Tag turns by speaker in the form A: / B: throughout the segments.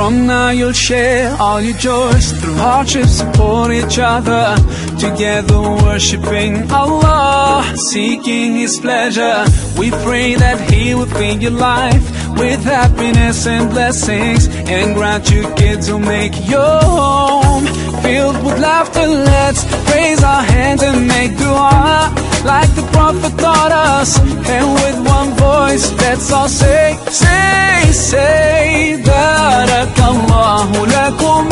A: From now you'll share all your joys Through hardships support each other Together worshipping Allah seeking His pleasure. We pray that He will fill your life with happiness and blessings and grant you kids who make your home filled with laughter. Let's raise our hands and make dua like the Prophet taught us. And with one voice, let's all say, say, say, Barakallahu lakum.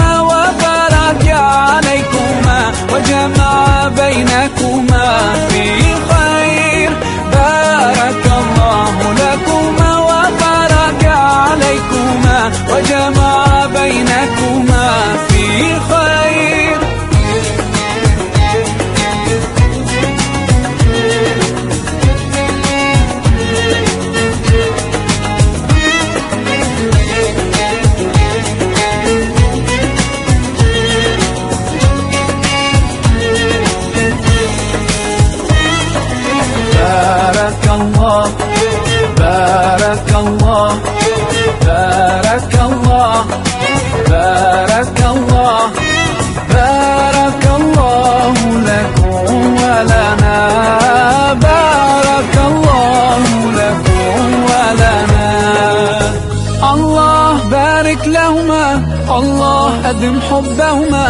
A: الله أدم حبهما.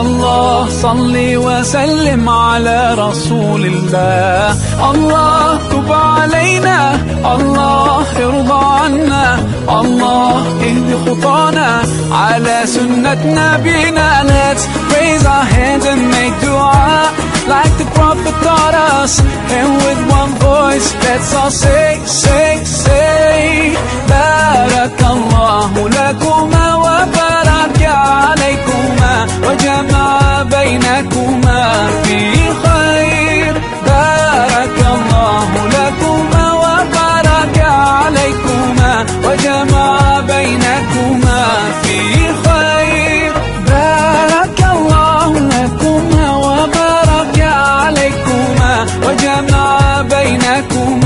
A: الله صل وسلم على رسول الله. الله تب علينا. الله ارضى عنا. الله اهد خطانا. على سنة نبينا. Let's raise our hands and make dua. Like the Prophet taught us. And with one voice let's all say, وجمع بينكما